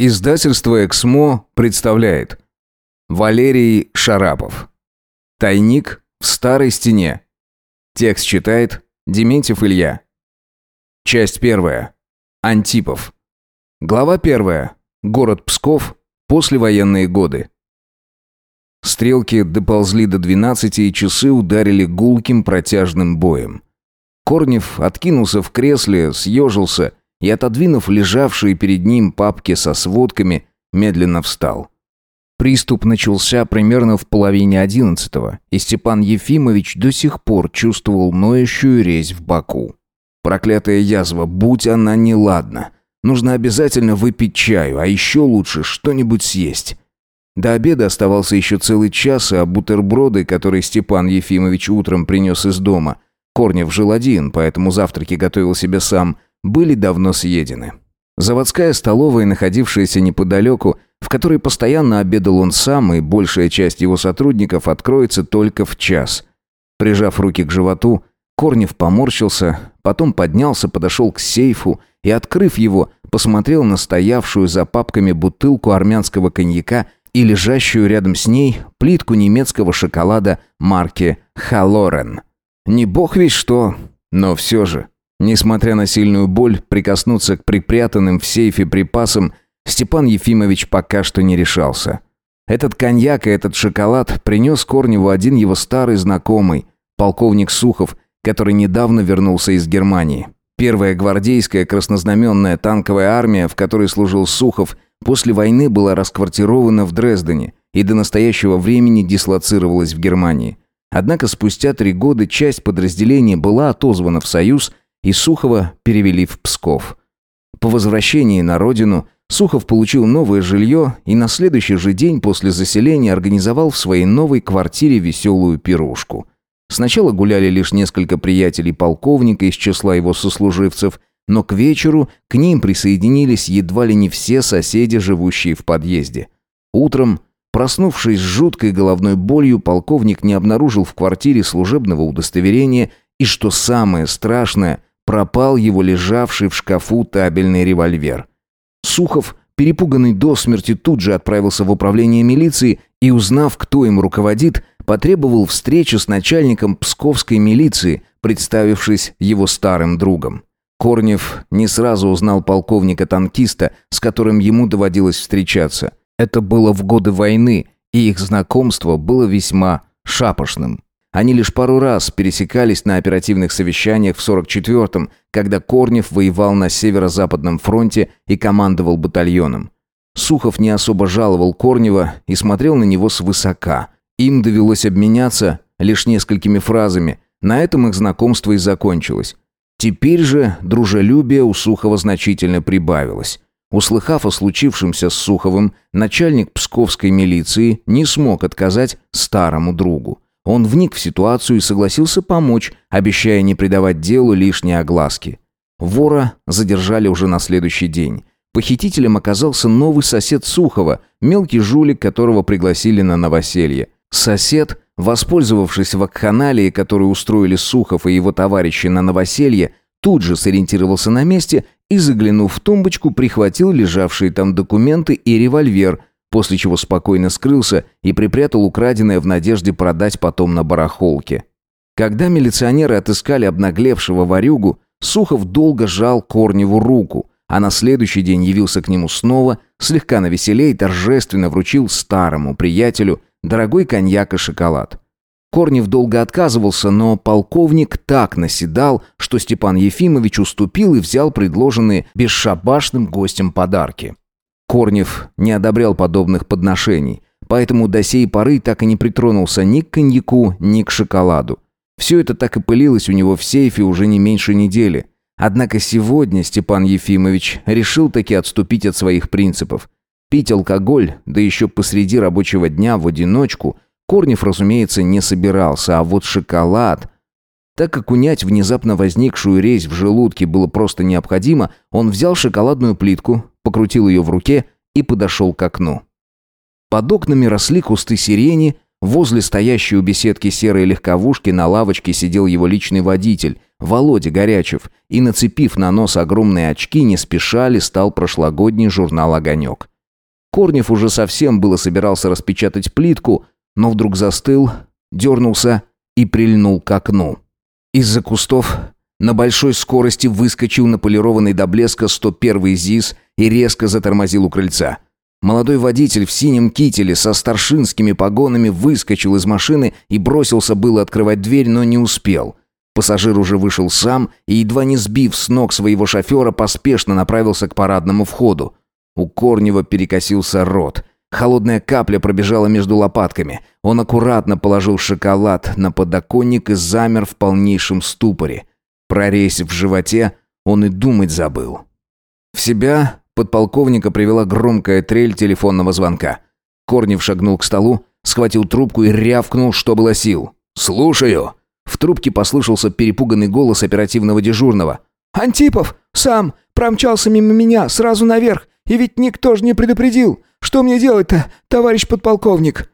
Издательство «Эксмо» представляет Валерий Шарапов «Тайник в старой стене». Текст читает Дементьев Илья. Часть первая. Антипов. Глава первая. Город Псков. Послевоенные годы. Стрелки доползли до двенадцати, и часы ударили гулким протяжным боем. Корнев откинулся в кресле, съежился и, отодвинув лежавшие перед ним папки со сводками, медленно встал. Приступ начался примерно в половине одиннадцатого, и Степан Ефимович до сих пор чувствовал ноющую резь в боку. Проклятая язва, будь она неладна. Нужно обязательно выпить чаю, а еще лучше что-нибудь съесть. До обеда оставался еще целый час, а бутерброды, которые Степан Ефимович утром принес из дома, Корнев жил один, поэтому завтраки готовил себе сам – были давно съедены. Заводская столовая, находившаяся неподалеку, в которой постоянно обедал он сам, и большая часть его сотрудников откроется только в час. Прижав руки к животу, Корнев поморщился, потом поднялся, подошел к сейфу и, открыв его, посмотрел на стоявшую за папками бутылку армянского коньяка и лежащую рядом с ней плитку немецкого шоколада марки «Халорен». Не бог весь что, но все же. Несмотря на сильную боль, прикоснуться к припрятанным в сейфе припасам Степан Ефимович пока что не решался. Этот коньяк и этот шоколад принес Корневу один его старый знакомый, полковник Сухов, который недавно вернулся из Германии. Первая гвардейская краснознаменная танковая армия, в которой служил Сухов, после войны была расквартирована в Дрездене и до настоящего времени дислоцировалась в Германии. Однако спустя три года часть подразделения была отозвана в Союз и Сухова перевели в Псков. По возвращении на родину Сухов получил новое жилье и на следующий же день после заселения организовал в своей новой квартире веселую пирушку. Сначала гуляли лишь несколько приятелей полковника из числа его сослуживцев, но к вечеру к ним присоединились едва ли не все соседи, живущие в подъезде. Утром, проснувшись с жуткой головной болью, полковник не обнаружил в квартире служебного удостоверения и, что самое страшное, пропал его лежавший в шкафу табельный револьвер. Сухов, перепуганный до смерти, тут же отправился в управление милиции и, узнав, кто им руководит, потребовал встречи с начальником псковской милиции, представившись его старым другом. Корнев не сразу узнал полковника-танкиста, с которым ему доводилось встречаться. Это было в годы войны, и их знакомство было весьма шапошным. Они лишь пару раз пересекались на оперативных совещаниях в 44-м, когда Корнев воевал на Северо-Западном фронте и командовал батальоном. Сухов не особо жаловал Корнева и смотрел на него свысока. Им довелось обменяться лишь несколькими фразами. На этом их знакомство и закончилось. Теперь же дружелюбие у Сухова значительно прибавилось. Услыхав о случившемся с Суховым, начальник псковской милиции не смог отказать старому другу. Он вник в ситуацию и согласился помочь, обещая не придавать делу лишней огласки. Вора задержали уже на следующий день. Похитителем оказался новый сосед Сухова, мелкий жулик, которого пригласили на новоселье. Сосед, воспользовавшись вакханалией, которую устроили Сухов и его товарищи на новоселье, тут же сориентировался на месте и, заглянув в тумбочку, прихватил лежавшие там документы и револьвер, после чего спокойно скрылся и припрятал украденное в надежде продать потом на барахолке. Когда милиционеры отыскали обнаглевшего ворюгу, Сухов долго жал Корневу руку, а на следующий день явился к нему снова, слегка навеселее и торжественно вручил старому приятелю дорогой коньяк и шоколад. Корнев долго отказывался, но полковник так наседал, что Степан Ефимович уступил и взял предложенные бесшабашным гостям подарки. Корнев не одобрял подобных подношений, поэтому до сей поры так и не притронулся ни к коньяку, ни к шоколаду. Все это так и пылилось у него в сейфе уже не меньше недели. Однако сегодня Степан Ефимович решил таки отступить от своих принципов. Пить алкоголь, да еще посреди рабочего дня в одиночку, Корнев, разумеется, не собирался, а вот шоколад... Так как унять внезапно возникшую резь в желудке было просто необходимо, он взял шоколадную плитку, покрутил ее в руке и подошел к окну. Под окнами росли кусты сирени, возле стоящей у беседки серой легковушки на лавочке сидел его личный водитель, Володя Горячев, и, нацепив на нос огромные очки, не спеша листал прошлогодний журнал «Огонек». Корнев уже совсем было собирался распечатать плитку, но вдруг застыл, дернулся и прильнул к окну. Из-за кустов на большой скорости выскочил на полированный до блеска 101-й ЗИС и резко затормозил у крыльца. Молодой водитель в синем кителе со старшинскими погонами выскочил из машины и бросился было открывать дверь, но не успел. Пассажир уже вышел сам и, едва не сбив с ног своего шофера, поспешно направился к парадному входу. У Корнева перекосился рот. Холодная капля пробежала между лопатками. Он аккуратно положил шоколад на подоконник и замер в полнейшем ступоре. Прорезь в животе, он и думать забыл. В себя подполковника привела громкая трель телефонного звонка. Корнев шагнул к столу, схватил трубку и рявкнул, что было сил. «Слушаю!» В трубке послышался перепуганный голос оперативного дежурного. «Антипов! Сам! Промчался мимо меня, сразу наверх! И ведь никто же не предупредил! Что мне делать-то, товарищ подполковник?»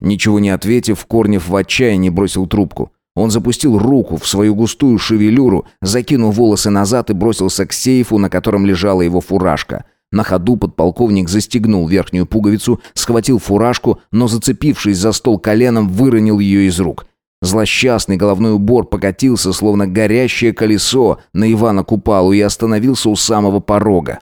Ничего не ответив, Корнев в отчаянии бросил трубку. Он запустил руку в свою густую шевелюру, закинул волосы назад и бросился к сейфу, на котором лежала его фуражка. На ходу подполковник застегнул верхнюю пуговицу, схватил фуражку, но, зацепившись за стол коленом, выронил ее из рук. Злосчастный головной убор покатился, словно горящее колесо на Ивана Купалу и остановился у самого порога.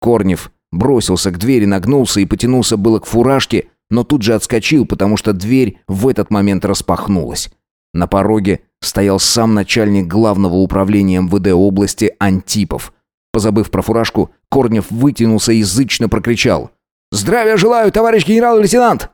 Корнев бросился к двери, нагнулся и потянулся было к фуражке, но тут же отскочил, потому что дверь в этот момент распахнулась. На пороге стоял сам начальник главного управления МВД области Антипов. Позабыв про фуражку, Корнев вытянулся и язычно прокричал. «Здравия желаю, товарищ генерал-лейтенант!»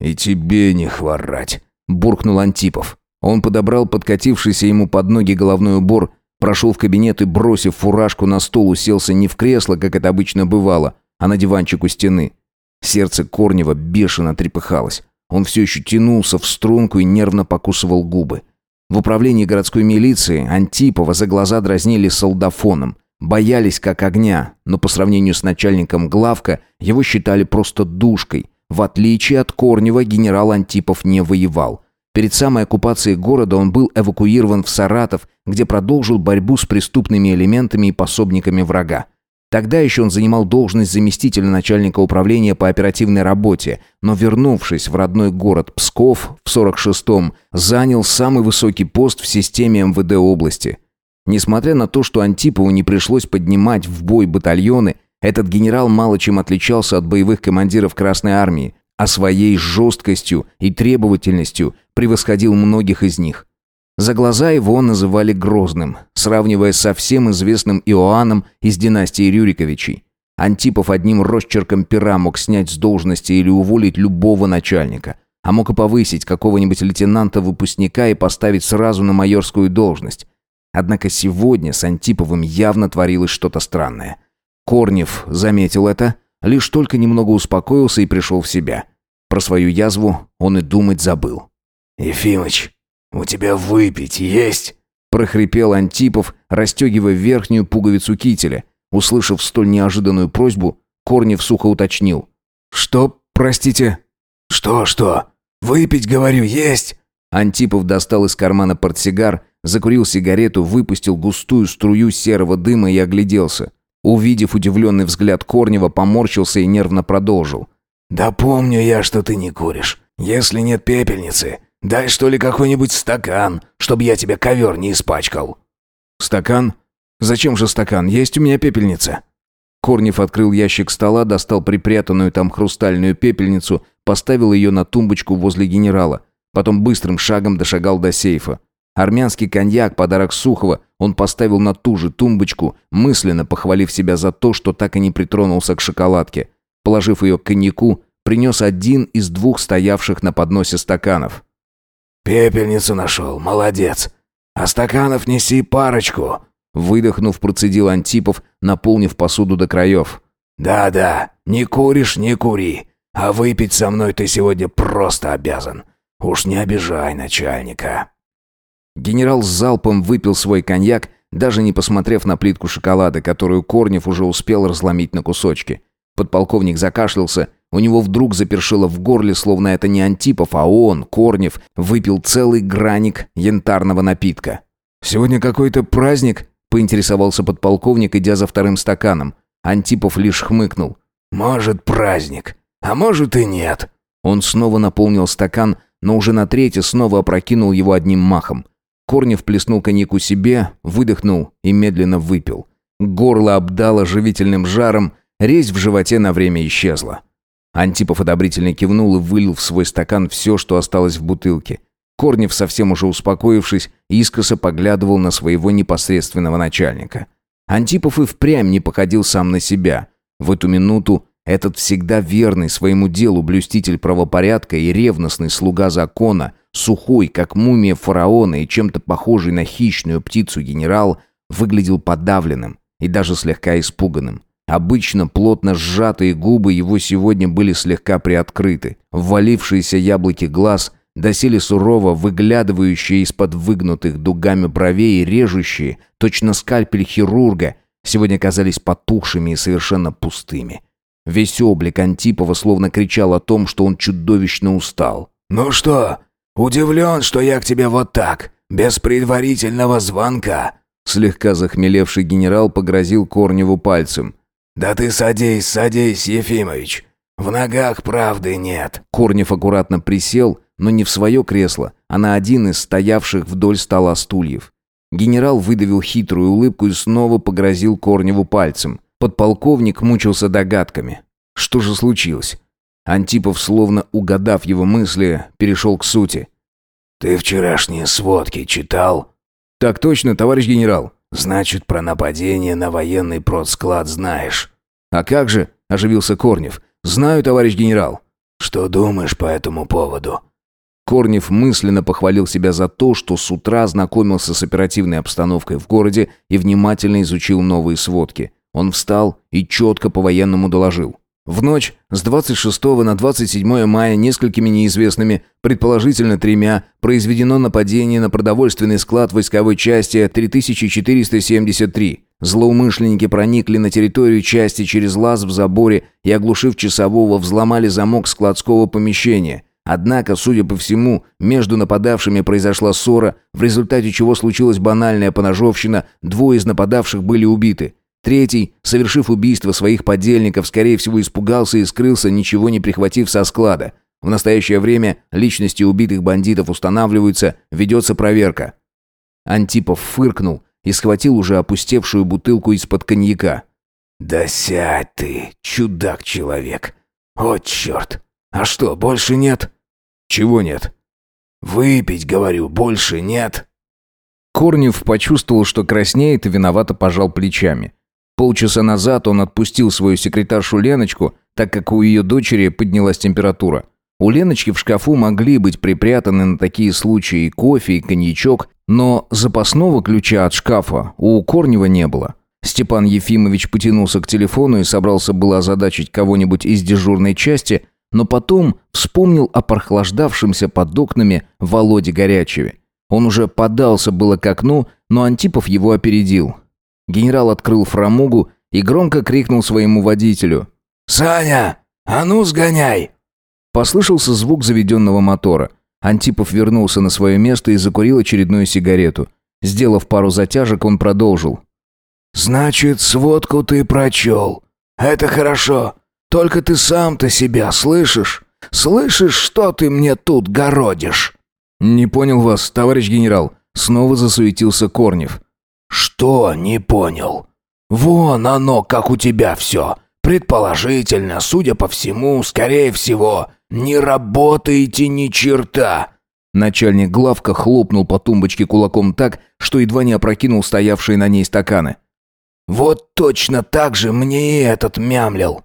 «И тебе не хворать!» – буркнул Антипов. Он подобрал подкатившийся ему под ноги головной убор, прошел в кабинет и, бросив фуражку на стол, уселся не в кресло, как это обычно бывало, а на диванчик у стены. Сердце Корнева бешено трепыхалось. Он все еще тянулся в струнку и нервно покусывал губы. В управлении городской милиции Антипова за глаза дразнили солдафоном. Боялись как огня, но по сравнению с начальником главка его считали просто душкой. В отличие от Корнева, генерал Антипов не воевал. Перед самой оккупацией города он был эвакуирован в Саратов, где продолжил борьбу с преступными элементами и пособниками врага. Тогда еще он занимал должность заместителя начальника управления по оперативной работе, но вернувшись в родной город Псков в 46-м, занял самый высокий пост в системе МВД области. Несмотря на то, что Антипову не пришлось поднимать в бой батальоны, этот генерал мало чем отличался от боевых командиров Красной Армии, а своей жесткостью и требовательностью превосходил многих из них. За глаза его называли Грозным, сравнивая со всем известным Иоанном из династии Рюриковичей. Антипов одним росчерком пера мог снять с должности или уволить любого начальника, а мог и повысить какого-нибудь лейтенанта-выпускника и поставить сразу на майорскую должность. Однако сегодня с Антиповым явно творилось что-то странное. Корнев заметил это, лишь только немного успокоился и пришел в себя. Про свою язву он и думать забыл. «Ефимыч, «У тебя выпить есть?» – прохрипел Антипов, расстегивая верхнюю пуговицу кителя. Услышав столь неожиданную просьбу, Корнев сухо уточнил. «Что, простите?» «Что-что? Выпить, говорю, есть?» Антипов достал из кармана портсигар, закурил сигарету, выпустил густую струю серого дыма и огляделся. Увидев удивленный взгляд Корнева, поморщился и нервно продолжил. «Да помню я, что ты не куришь. Если нет пепельницы, Дай что ли какой-нибудь стакан, чтобы я тебе ковер не испачкал». «Стакан? Зачем же стакан? Есть у меня пепельница». Корнев открыл ящик стола, достал припрятанную там хрустальную пепельницу, поставил ее на тумбочку возле генерала. Потом быстрым шагом дошагал до сейфа. Армянский коньяк, подарок Сухова, он поставил на ту же тумбочку, мысленно похвалив себя за то, что так и не притронулся к шоколадке. Положив ее к коньяку, принес один из двух стоявших на подносе стаканов. «Пепельницу нашел, молодец. А стаканов неси парочку». Выдохнув, процедил Антипов, наполнив посуду до краев. «Да-да, не куришь, не кури. А выпить со мной ты сегодня просто обязан. Уж не обижай начальника». Генерал с залпом выпил свой коньяк, даже не посмотрев на плитку шоколада, которую Корнев уже успел разломить на кусочки. Подполковник закашлялся у него вдруг запершило в горле, словно это не Антипов, а он, Корнев, выпил целый граник янтарного напитка. «Сегодня какой-то праздник?» — поинтересовался подполковник, идя за вторым стаканом. Антипов лишь хмыкнул. «Может, праздник, а может и нет». Он снова наполнил стакан, но уже на третий снова опрокинул его одним махом. Корнев плеснул коньяку себе, выдохнул и медленно выпил. Горло обдало живительным жаром, резь в животе на время исчезла. Антипов одобрительно кивнул и вылил в свой стакан все, что осталось в бутылке. Корнев, совсем уже успокоившись, искоса поглядывал на своего непосредственного начальника. Антипов и впрямь не походил сам на себя. В эту минуту этот всегда верный своему делу блюститель правопорядка и ревностный слуга закона, сухой, как мумия фараона и чем-то похожий на хищную птицу генерал, выглядел подавленным и даже слегка испуганным. Обычно плотно сжатые губы его сегодня были слегка приоткрыты. Ввалившиеся яблоки глаз доселе сурово выглядывающие из-под выгнутых дугами бровей и режущие, точно скальпель хирурга, сегодня казались потухшими и совершенно пустыми. Весь облик Антипова словно кричал о том, что он чудовищно устал. «Ну что, удивлен, что я к тебе вот так, без предварительного звонка?» Слегка захмелевший генерал погрозил Корневу пальцем. «Да ты садись, садись, Ефимович. В ногах правды нет». Корнев аккуратно присел, но не в свое кресло, а на один из стоявших вдоль стола стульев. Генерал выдавил хитрую улыбку и снова погрозил Корневу пальцем. Подполковник мучился догадками. Что же случилось? Антипов, словно угадав его мысли, перешел к сути. «Ты вчерашние сводки читал?» «Так точно, товарищ генерал». «Значит, про нападение на военный продсклад знаешь». «А как же?» – оживился Корнев. «Знаю, товарищ генерал». «Что думаешь по этому поводу?» Корнев мысленно похвалил себя за то, что с утра знакомился с оперативной обстановкой в городе и внимательно изучил новые сводки. Он встал и четко по-военному доложил. В ночь с 26 на 27 мая несколькими неизвестными, предположительно тремя, произведено нападение на продовольственный склад войсковой части 3473. Злоумышленники проникли на территорию части через лаз в заборе и, оглушив часового, взломали замок складского помещения. Однако, судя по всему, между нападавшими произошла ссора, в результате чего случилась банальная поножовщина, двое из нападавших были убиты. Третий, совершив убийство своих подельников, скорее всего испугался и скрылся, ничего не прихватив со склада. В настоящее время личности убитых бандитов устанавливаются, ведется проверка. Антипов фыркнул и схватил уже опустевшую бутылку из-под коньяка. «Да сядь ты, чудак-человек! О, черт! А что, больше нет?» «Чего нет?» «Выпить, говорю, больше нет». Корнев почувствовал, что краснеет и виновато пожал плечами. Полчаса назад он отпустил свою секретаршу Леночку, так как у ее дочери поднялась температура. У Леночки в шкафу могли быть припрятаны на такие случаи и кофе, и коньячок, но запасного ключа от шкафа у Корнева не было. Степан Ефимович потянулся к телефону и собрался было озадачить кого-нибудь из дежурной части, но потом вспомнил о прохлаждавшемся под окнами Володе Горячеве. Он уже подался было к окну, но Антипов его опередил. Генерал открыл фрамугу и громко крикнул своему водителю. «Саня, а ну сгоняй!» Послышался звук заведенного мотора. Антипов вернулся на свое место и закурил очередную сигарету. Сделав пару затяжек, он продолжил. «Значит, сводку ты прочел. Это хорошо. Только ты сам-то себя слышишь? Слышишь, что ты мне тут городишь?» «Не понял вас, товарищ генерал». Снова засуетился Корнев. «Что не понял? Вон оно, как у тебя все. Предположительно, судя по всему, скорее всего, не работаете ни черта». Начальник главка хлопнул по тумбочке кулаком так, что едва не опрокинул стоявшие на ней стаканы. «Вот точно так же мне и этот мямлил».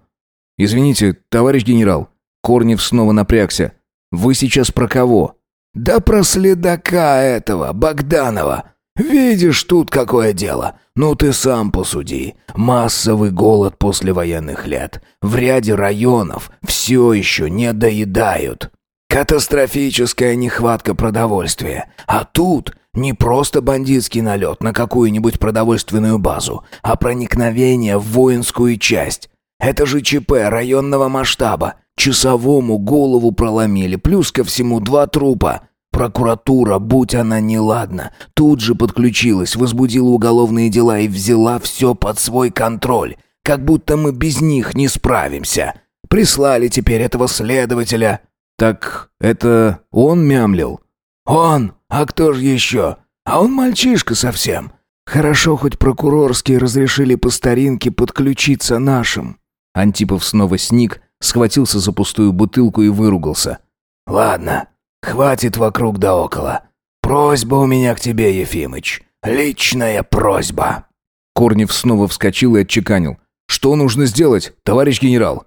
«Извините, товарищ генерал». Корнев снова напрягся. «Вы сейчас про кого?» «Да про следака этого, Богданова. Видишь, тут какое дело. Ну ты сам посуди. Массовый голод после военных лет. В ряде районов все еще не доедают. Катастрофическая нехватка продовольствия. А тут не просто бандитский налет на какую-нибудь продовольственную базу, а проникновение в воинскую часть. Это же ЧП районного масштаба. Часовому голову проломили, плюс ко всему два трупа. Прокуратура, будь она неладна, тут же подключилась, возбудила уголовные дела и взяла все под свой контроль. Как будто мы без них не справимся. Прислали теперь этого следователя. Так это он мямлил? Он? А кто же еще? А он мальчишка совсем. Хорошо, хоть прокурорские разрешили по старинке подключиться нашим. Антипов снова сник, схватился за пустую бутылку и выругался. «Ладно, хватит вокруг да около. Просьба у меня к тебе, Ефимыч. Личная просьба». Корнев снова вскочил и отчеканил. «Что нужно сделать, товарищ генерал?»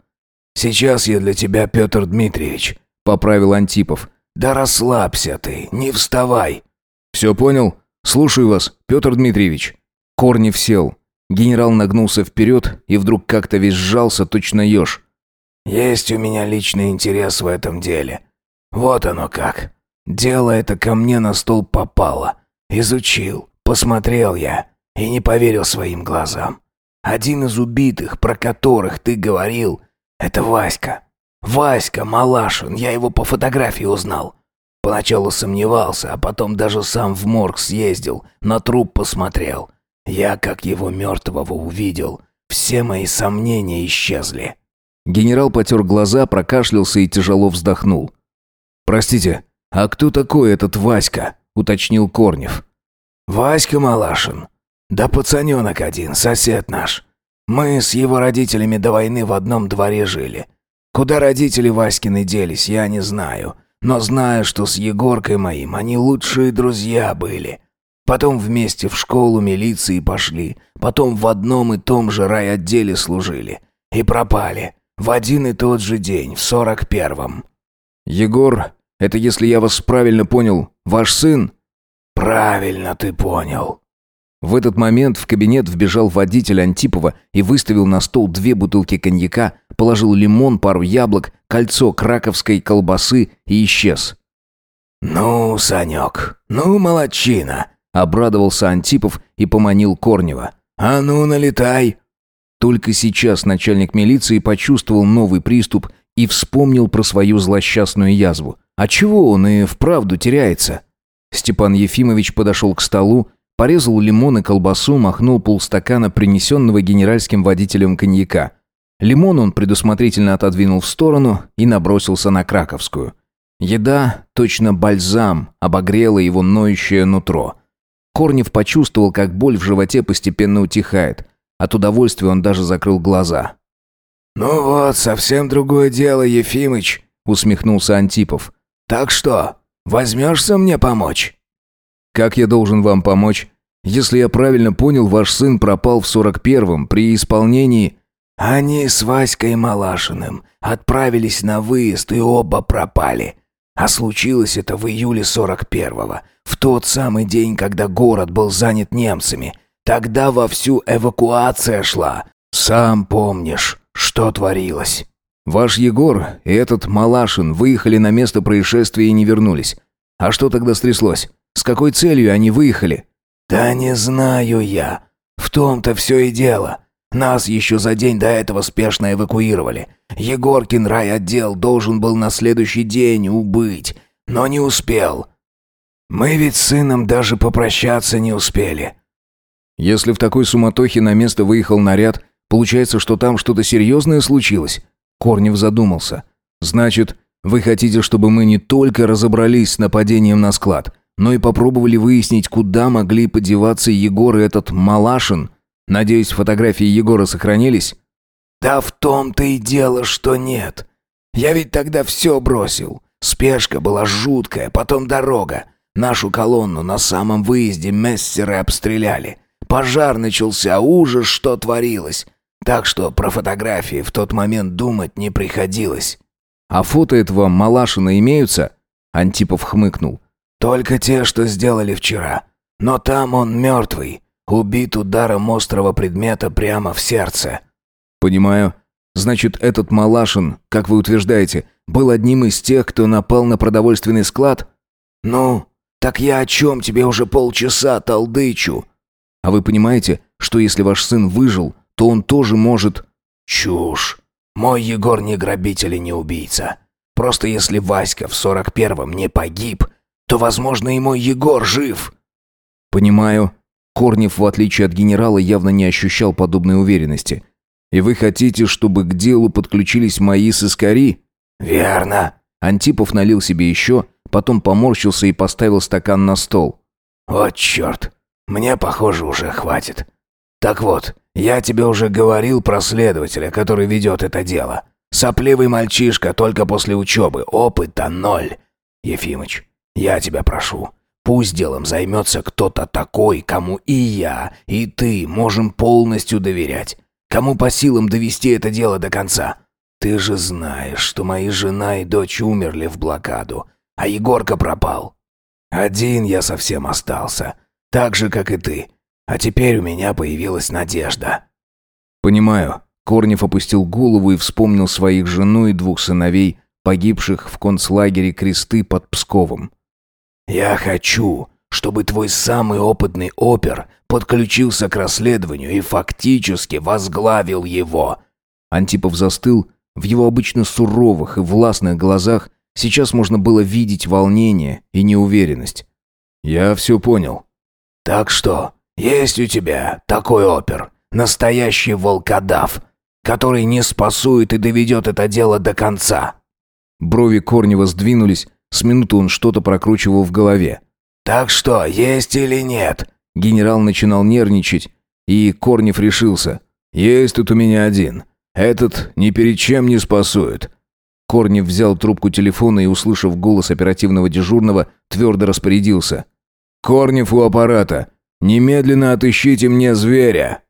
«Сейчас я для тебя, Петр Дмитриевич», — поправил Антипов. «Да расслабься ты, не вставай». «Все понял? Слушаю вас, Петр Дмитриевич». Корнев сел. Генерал нагнулся вперед и вдруг как-то весь сжался, точно еж. «Есть у меня личный интерес в этом деле. Вот оно как. Дело это ко мне на стол попало. Изучил, посмотрел я и не поверил своим глазам. Один из убитых, про которых ты говорил, это Васька. Васька Малашин, я его по фотографии узнал. Поначалу сомневался, а потом даже сам в морг съездил, на труп посмотрел. Я, как его мертвого увидел, все мои сомнения исчезли. Генерал потер глаза, прокашлялся и тяжело вздохнул. «Простите, а кто такой этот Васька?» — уточнил Корнев. «Васька Малашин. Да пацаненок один, сосед наш. Мы с его родителями до войны в одном дворе жили. Куда родители Васькины делись, я не знаю. Но знаю, что с Егоркой моим они лучшие друзья были. Потом вместе в школу милиции пошли. Потом в одном и том же райотделе служили. И пропали. В один и тот же день, в сорок первом. «Егор, это, если я вас правильно понял, ваш сын?» «Правильно ты понял». В этот момент в кабинет вбежал водитель Антипова и выставил на стол две бутылки коньяка, положил лимон, пару яблок, кольцо краковской колбасы и исчез. «Ну, Санек, ну, молодчина!» Обрадовался Антипов и поманил Корнева. «А ну, налетай!» Только сейчас начальник милиции почувствовал новый приступ и вспомнил про свою злосчастную язву. А чего он и вправду теряется? Степан Ефимович подошел к столу, порезал лимон и колбасу, махнул полстакана принесенного генеральским водителем коньяка. Лимон он предусмотрительно отодвинул в сторону и набросился на краковскую. Еда, точно бальзам, обогрела его ноющее нутро. Корнев почувствовал, как боль в животе постепенно утихает. От удовольствия он даже закрыл глаза. «Ну вот, совсем другое дело, Ефимыч», — усмехнулся Антипов. «Так что, возьмешься мне помочь?» «Как я должен вам помочь? Если я правильно понял, ваш сын пропал в сорок первом при исполнении...» «Они с Васькой Малашиным отправились на выезд и оба пропали. А случилось это в июле сорок первого, в тот самый день, когда город был занят немцами. Тогда вовсю эвакуация шла. Сам помнишь». Что творилось? Ваш Егор и этот Малашин выехали на место происшествия и не вернулись. А что тогда стряслось? С какой целью они выехали? Да не знаю я. В том-то все и дело. Нас еще за день до этого спешно эвакуировали. Егоркин райотдел должен был на следующий день убыть, но не успел. Мы ведь с сыном даже попрощаться не успели. Если в такой суматохе на место выехал наряд, Получается, что там что-то серьезное случилось?» Корнев задумался. «Значит, вы хотите, чтобы мы не только разобрались с нападением на склад, но и попробовали выяснить, куда могли подеваться Егор и этот Малашин? Надеюсь, фотографии Егора сохранились?» «Да в том-то и дело, что нет. Я ведь тогда все бросил. Спешка была жуткая, потом дорога. Нашу колонну на самом выезде мессеры обстреляли. Пожар начался, ужас, что творилось. Так что про фотографии в тот момент думать не приходилось. «А фото этого Малашина имеются?» Антипов хмыкнул. «Только те, что сделали вчера. Но там он мертвый, убит ударом острого предмета прямо в сердце». «Понимаю. Значит, этот Малашин, как вы утверждаете, был одним из тех, кто напал на продовольственный склад?» «Ну, так я о чем тебе уже полчаса толдычу?» «А вы понимаете, что если ваш сын выжил, то он тоже может... Чушь. Мой Егор не грабитель и не убийца. Просто если Васька в сорок первом не погиб, то, возможно, и мой Егор жив». «Понимаю». Корнев, в отличие от генерала, явно не ощущал подобной уверенности. «И вы хотите, чтобы к делу подключились мои сыскари?» «Верно». Антипов налил себе еще, потом поморщился и поставил стакан на стол. «Вот черт, мне, похоже, уже хватит. Так вот, я тебе уже говорил про следователя, который ведет это дело. Сопливый мальчишка только после учебы, опыта ноль. Ефимыч, я тебя прошу, пусть делом займется кто-то такой, кому и я, и ты можем полностью доверять. Кому по силам довести это дело до конца. Ты же знаешь, что мои жена и дочь умерли в блокаду, а Егорка пропал. Один я совсем остался, так же, как и ты. А теперь у меня появилась надежда». «Понимаю». Корнев опустил голову и вспомнил своих жену и двух сыновей, погибших в концлагере Кресты под Псковом. «Я хочу, чтобы твой самый опытный опер подключился к расследованию и фактически возглавил его». Антипов застыл, в его обычно суровых и властных глазах сейчас можно было видеть волнение и неуверенность. «Я все понял». «Так что, есть у тебя такой опер, настоящий волкодав, который не спасует и доведет это дело до конца». Брови Корнева сдвинулись, с минуту он что-то прокручивал в голове. «Так что, есть или нет?» Генерал начинал нервничать, и Корнев решился. «Есть тут у меня один. Этот ни перед чем не спасует». Корнев взял трубку телефона и, услышав голос оперативного дежурного, твердо распорядился. «Корнев у аппарата. Немедленно отыщите мне зверя!»